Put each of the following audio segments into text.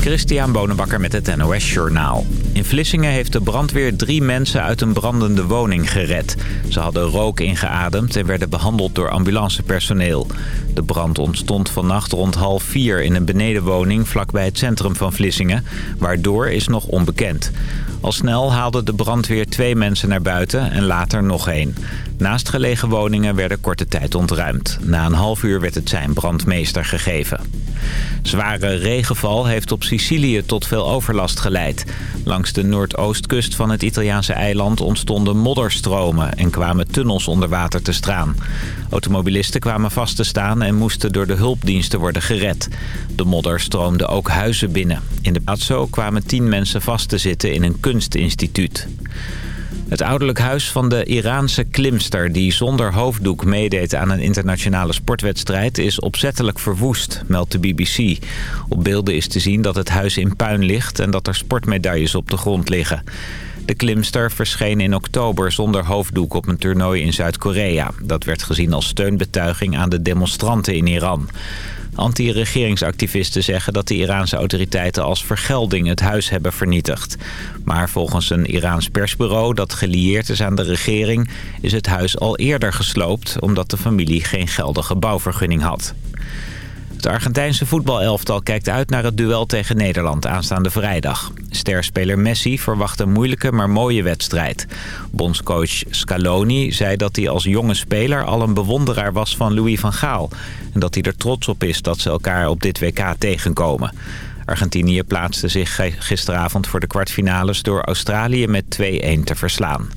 Christian Bonenbakker met het NOS Journaal. In Vlissingen heeft de brandweer drie mensen uit een brandende woning gered. Ze hadden rook ingeademd en werden behandeld door ambulancepersoneel. De brand ontstond vannacht rond half vier in een benedenwoning vlakbij het centrum van Vlissingen. Waardoor is nog onbekend. Al snel haalde de brandweer twee mensen naar buiten en later nog één. Naastgelegen woningen werden korte tijd ontruimd. Na een half uur werd het zijn brandmeester gegeven. Zware regenval heeft op Sicilië tot veel overlast geleid. Langs de noordoostkust van het Italiaanse eiland ontstonden modderstromen... en kwamen tunnels onder water te staan. Automobilisten kwamen vast te staan en moesten door de hulpdiensten worden gered. De modder stroomde ook huizen binnen. In de Pazzo kwamen tien mensen vast te zitten in een kunstinstituut. Het ouderlijk huis van de Iraanse klimster die zonder hoofddoek meedeed aan een internationale sportwedstrijd is opzettelijk verwoest, meldt de BBC. Op beelden is te zien dat het huis in puin ligt en dat er sportmedailles op de grond liggen. De klimster verscheen in oktober zonder hoofddoek op een toernooi in Zuid-Korea. Dat werd gezien als steunbetuiging aan de demonstranten in Iran. Anti-regeringsactivisten zeggen dat de Iraanse autoriteiten als vergelding het huis hebben vernietigd. Maar volgens een Iraans persbureau dat gelieerd is aan de regering... is het huis al eerder gesloopt omdat de familie geen geldige bouwvergunning had. Het Argentijnse voetbalelftal kijkt uit naar het duel tegen Nederland aanstaande vrijdag. Sterspeler Messi verwacht een moeilijke maar mooie wedstrijd. Bondscoach Scaloni zei dat hij als jonge speler al een bewonderaar was van Louis van Gaal. En dat hij er trots op is dat ze elkaar op dit WK tegenkomen. Argentinië plaatste zich gisteravond voor de kwartfinales door Australië met 2-1 te verslaan.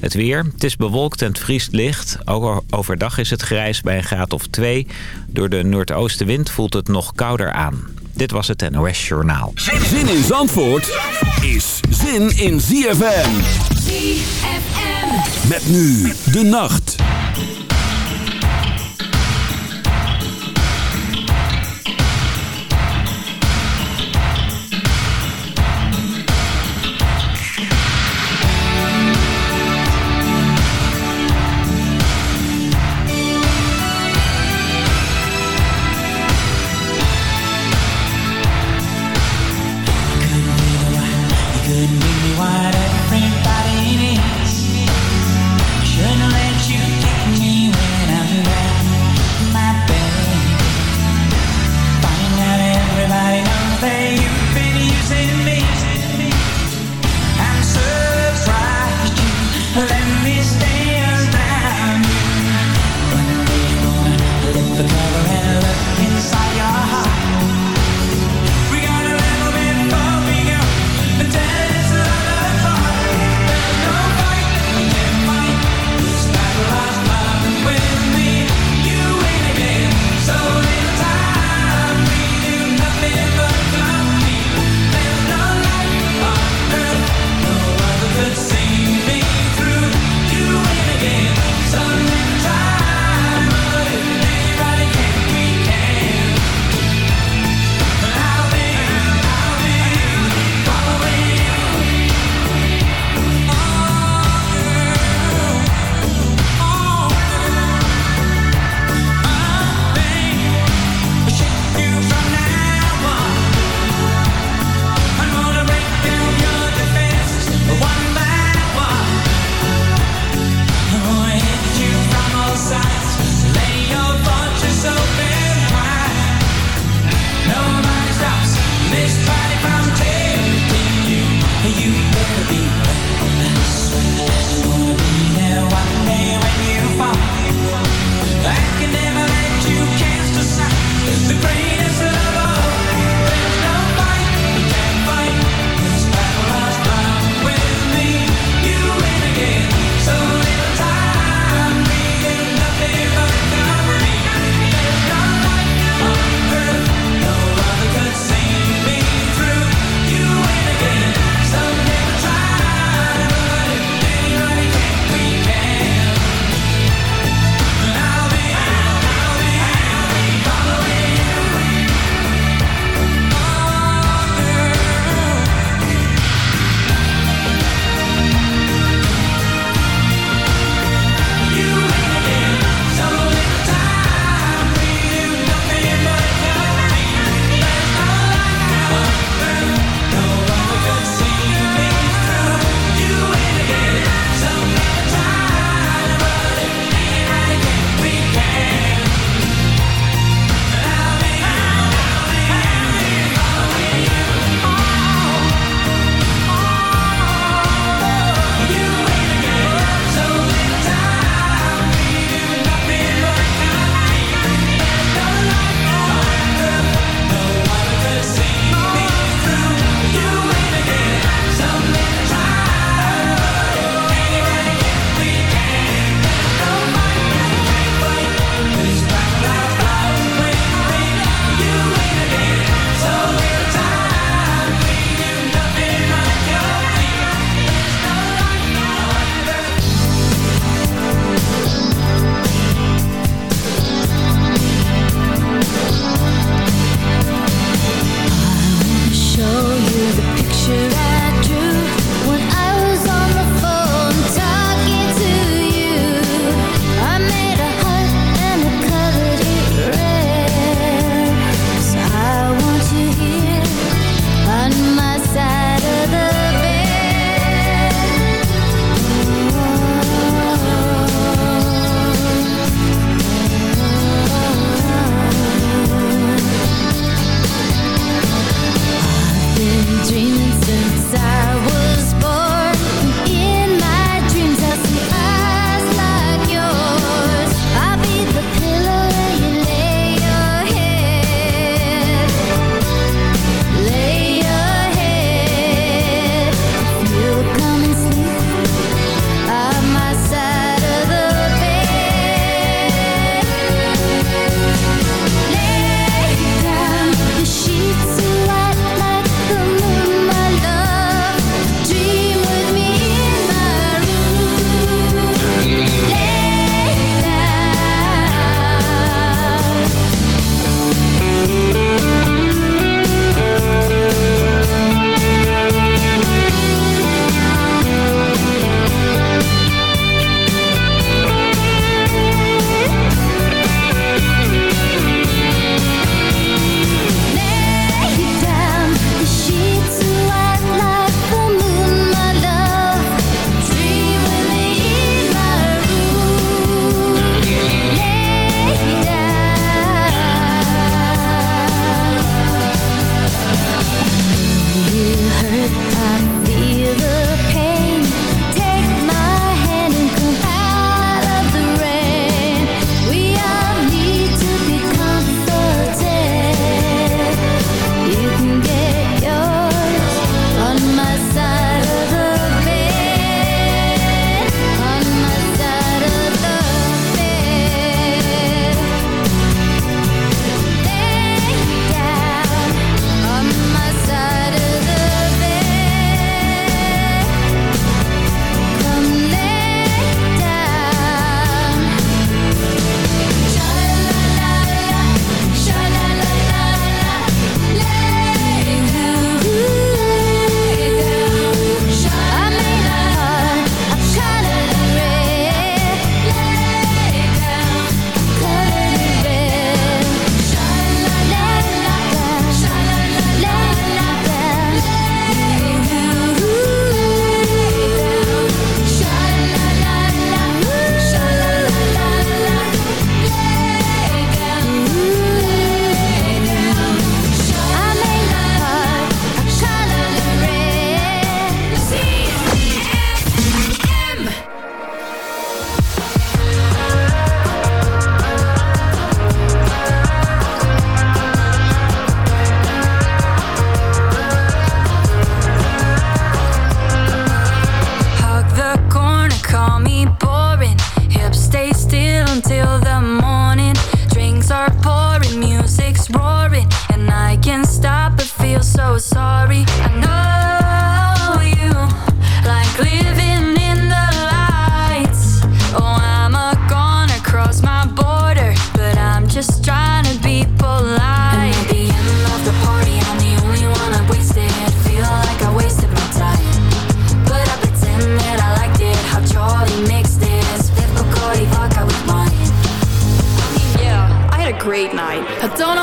Het weer, het is bewolkt en het vriest licht. Overdag is het grijs bij een graad of 2. Door de noordoostenwind voelt het nog kouder aan. Dit was het NOS Journaal. Zin in Zandvoort is zin in ZFM. ZFM. Met nu de nacht.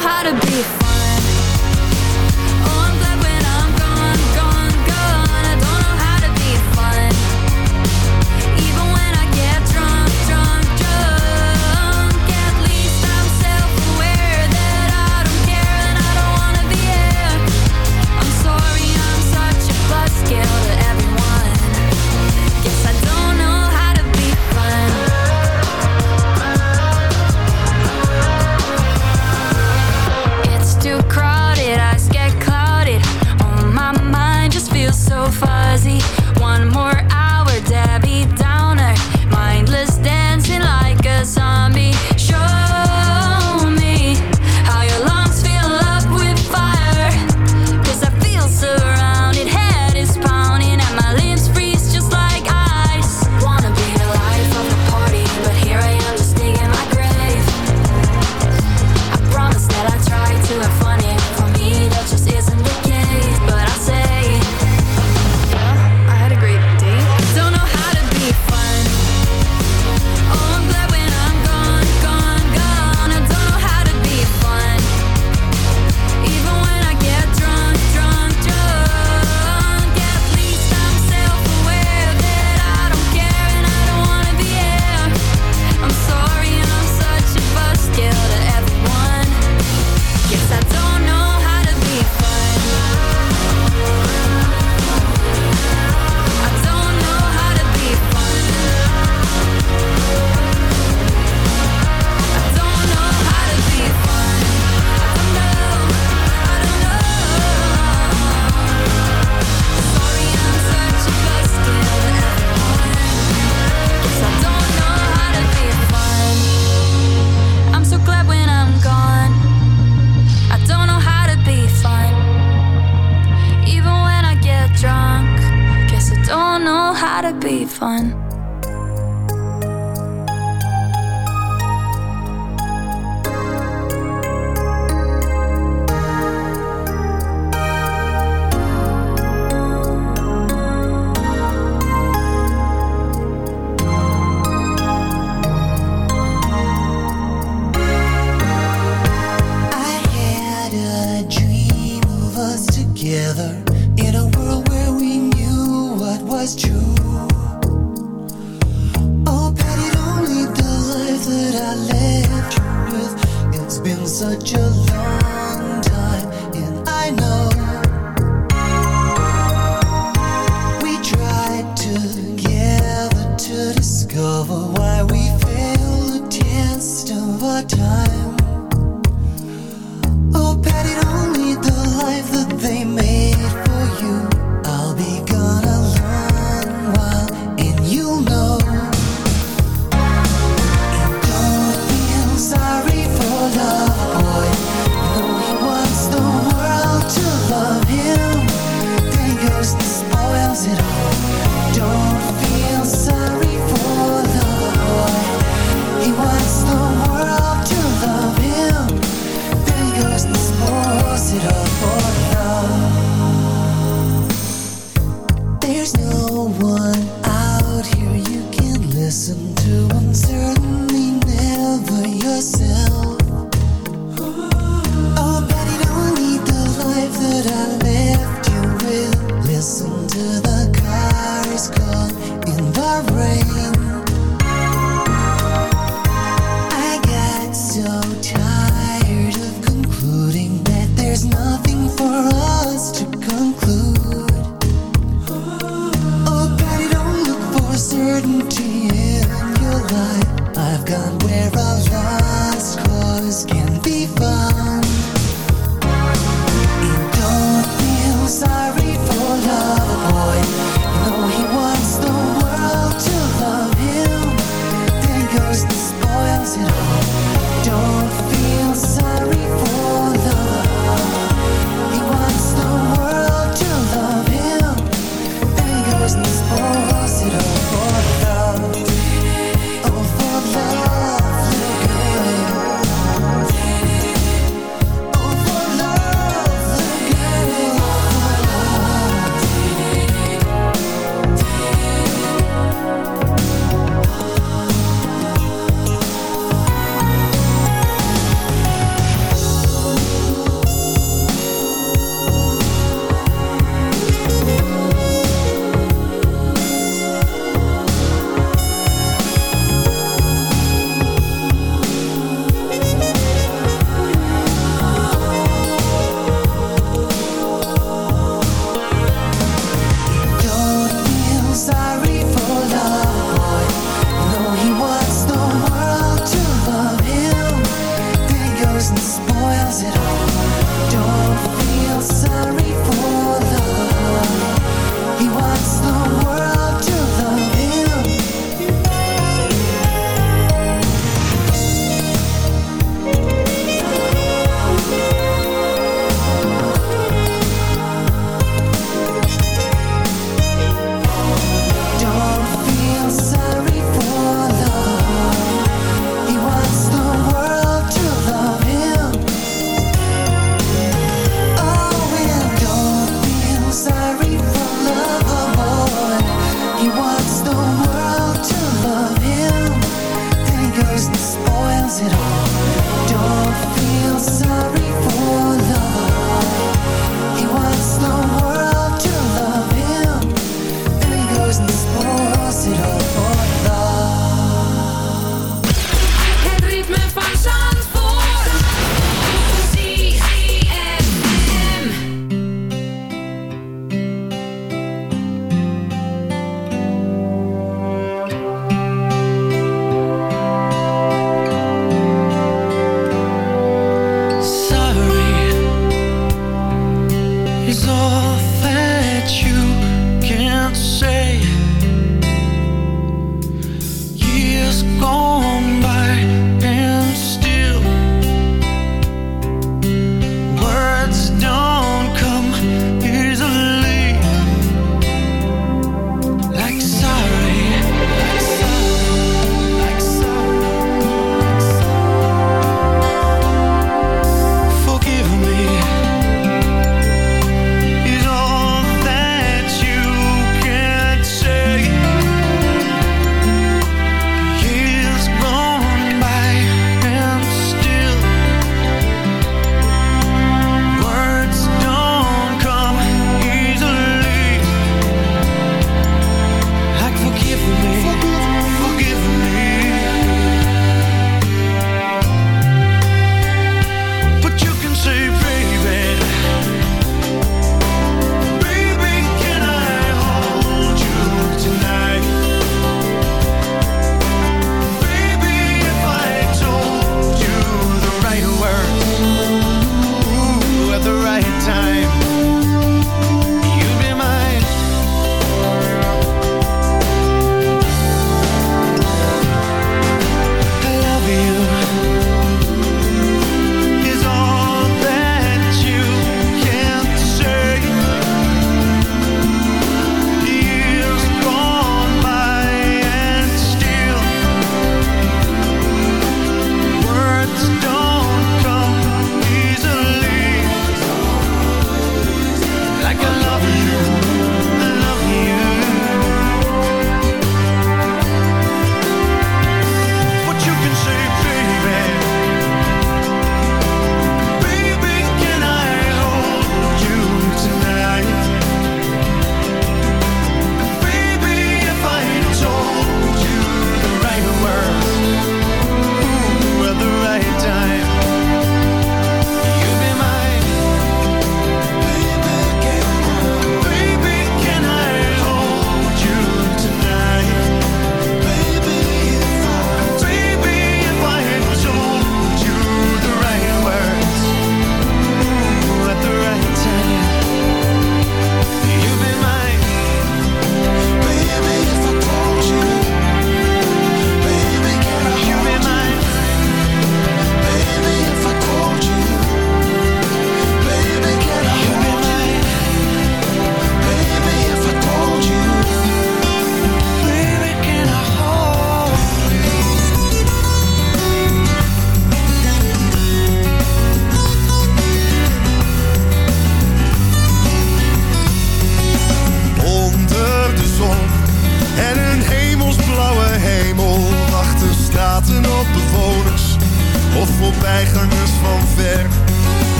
how to be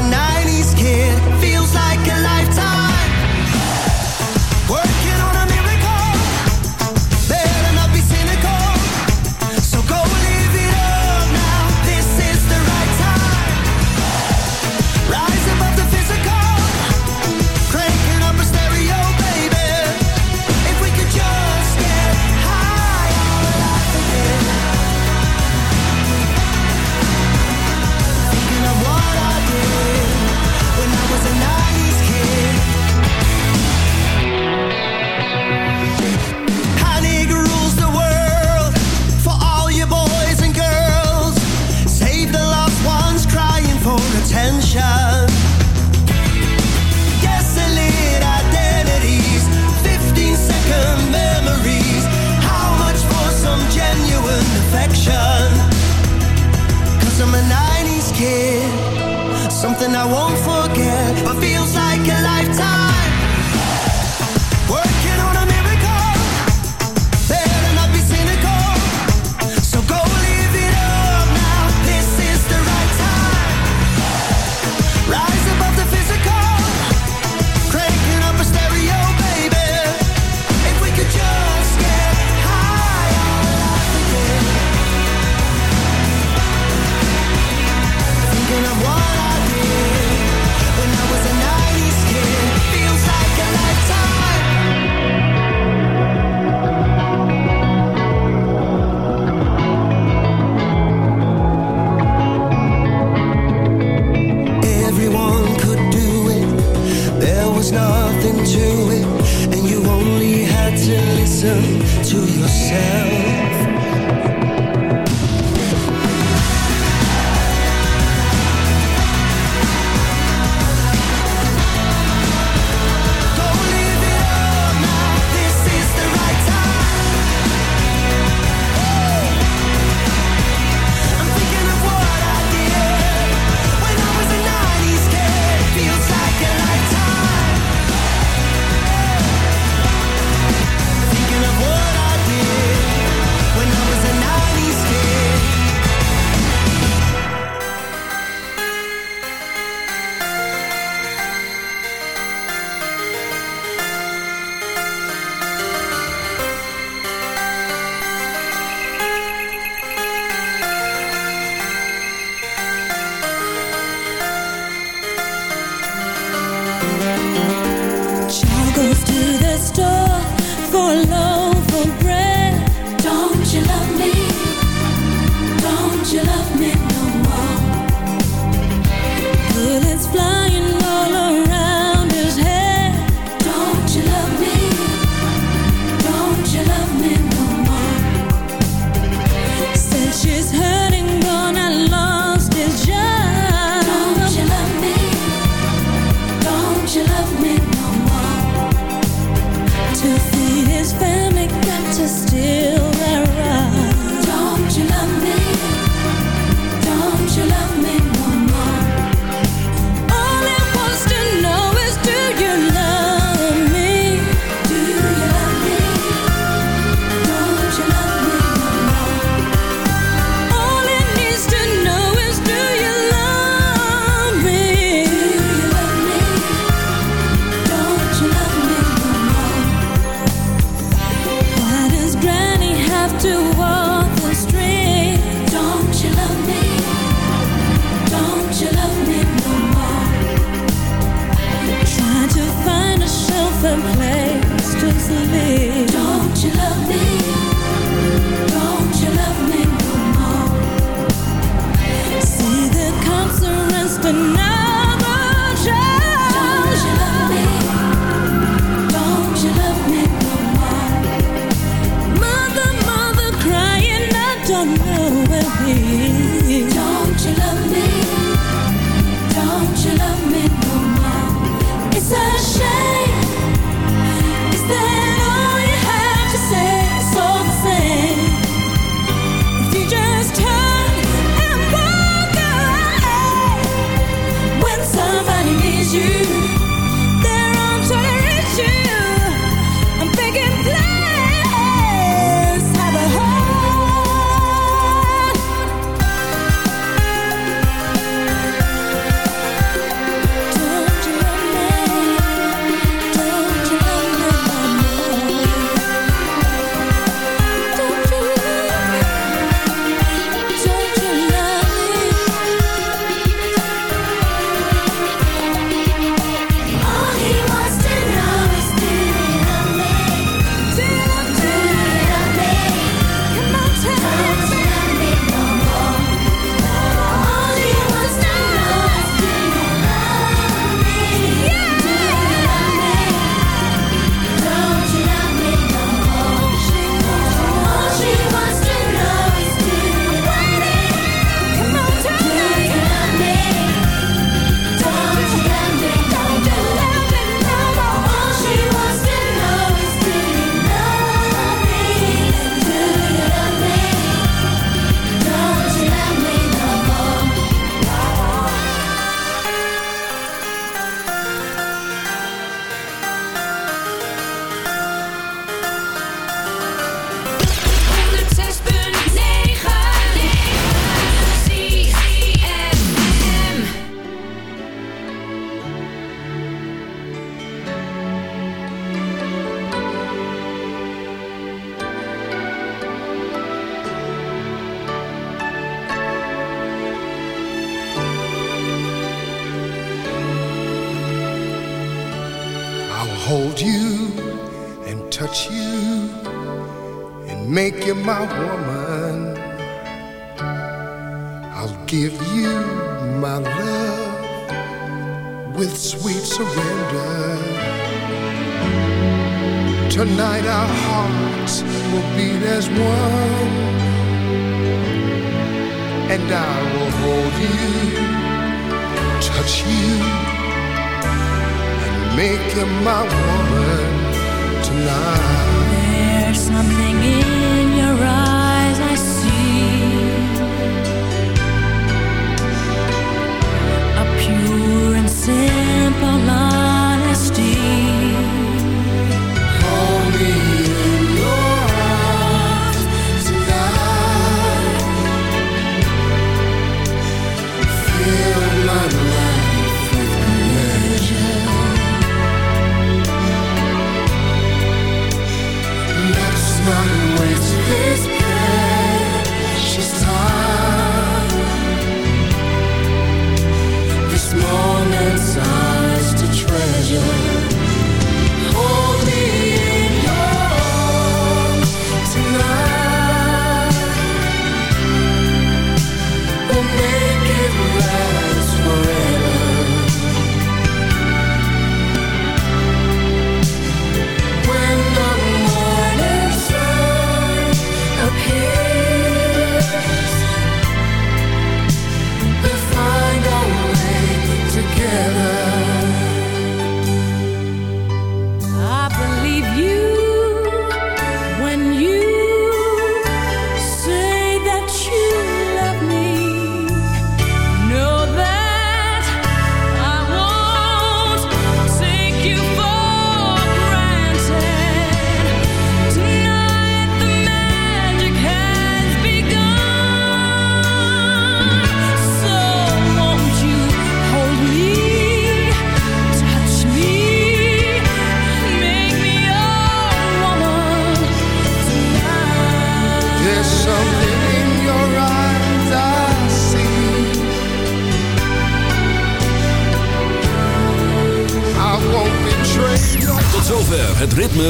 tonight. listen to yourself.